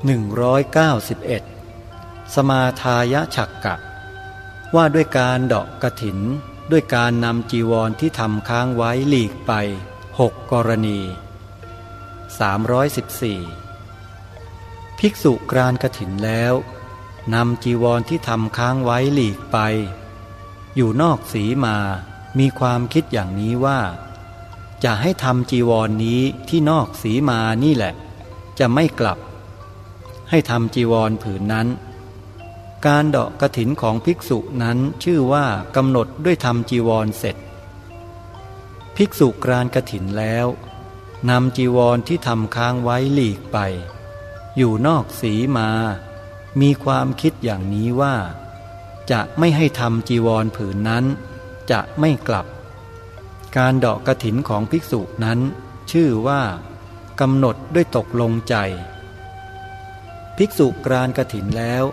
191 สมาทายะฉักกะ ว่าด้วยการดอกกระถิน ด้วยการนำจีวรที่ทำค้างไว้หลีกไปหกกรณี 314 ภิกษุกรานกระถินแล้วนำจีวรที่ทำค้างไว้หลีกไป อยู่นอกสีมามีความคิดอย่างนี้ว่า จะให้ทำจีวรนนี้ที่นอกสีมานี่แหละ จะไม่กลับ ให้ทำจีวรผืนนั้น การเดาะกระถินของภิกษุนั้นชื่อว่ากำหนดด้วยทำจีวรเสร็จ ภิกษุกรานกระถินแล้วนำจีวรที่ทำค้างไว้หลีกไป อยู่นอกสีมา มีความคิดอย่างนี้ว่า จะไม่ให้ทำจีวรผืนนั้น จะไม่กลับ การเดาะกระถินของภิกษุนั้น ชื่อว่ากำหนดด้วยตกลงใจ ภิกษุกรานกระถินแล้ว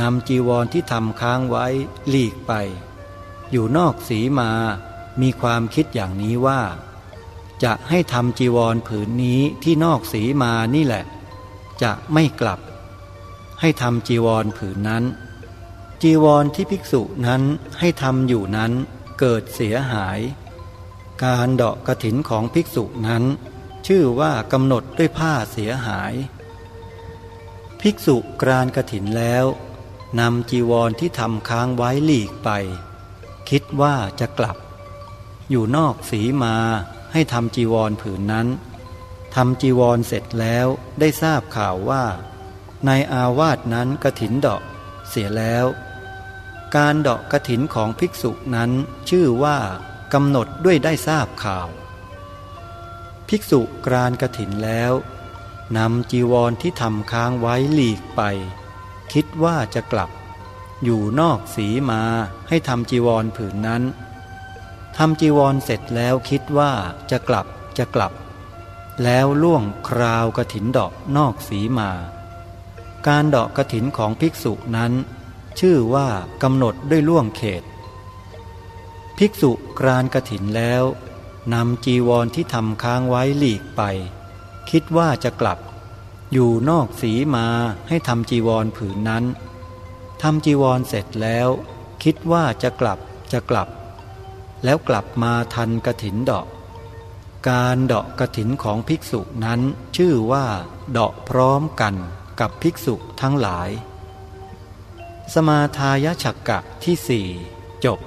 นำจีวรที่ทำค้างไว้หลีกไป อยู่นอกสีมามีความคิดอย่างนี้ว่า จะให้ทำจีวรผืนนี้ที่นอกสีมานี่แหละ จะไม่กลับ ให้ทำจีวรผืนนั้น จีวรที่ภิกษุนั้นให้ทำอยู่นั้นเกิดเสียหาย การเดาะกระถินของภิกษุนั้น ชื่อว่ากำหนดด้วยผ้าเสียหาย ภิกษุกรานกระถินแล้วนำจีวรที่ทำค้างไว้หลีกไป คิดว่าจะกลับ อยู่นอกสีมาให้ทำจีวรผืนนั้นทำจีวรเสร็จแล้วได้ทราบข่าวว่า ในอาวาสนั้นกระถินดอกเสียแล้ว การดอกกระถินของภิกษุนั้นชื่อว่ากำหนดด้วยได้ทราบข่าว ภิกษุกรานกระถินแล้ว นำจีวรที่ทำค้างไว้หลีกไป คิดว่าจะกลับ อยู่นอกสีมาให้ทำจีวรผืนนั้นทำจีวรเสร็จแล้วคิดว่าจะกลับจะกลับ แล้วล่วงคราวกระถินดอกนอกสีมา การดาะกระถินของภิกษุนั้น ชื่อว่ากำหนดด้วยล่วงเขต ภิกษุกรานกระถินแล้วนำจีวรที่ทำค้างไว้หลีกไป คิดว่าจะกลับ อยู่นอกสีมาให้ทำจีวรผืนนั้นทำจีวรเสร็จแล้ว คิดว่าจะกลับจะกลับ แล้วกลับมาทันกระถินดาะการดาะกระถินของภิกษุนั้นชื่อว่าดาะพร้อมกันกับภิกษุทั้งหลาย สมาทายฉักกะที่สี่จบ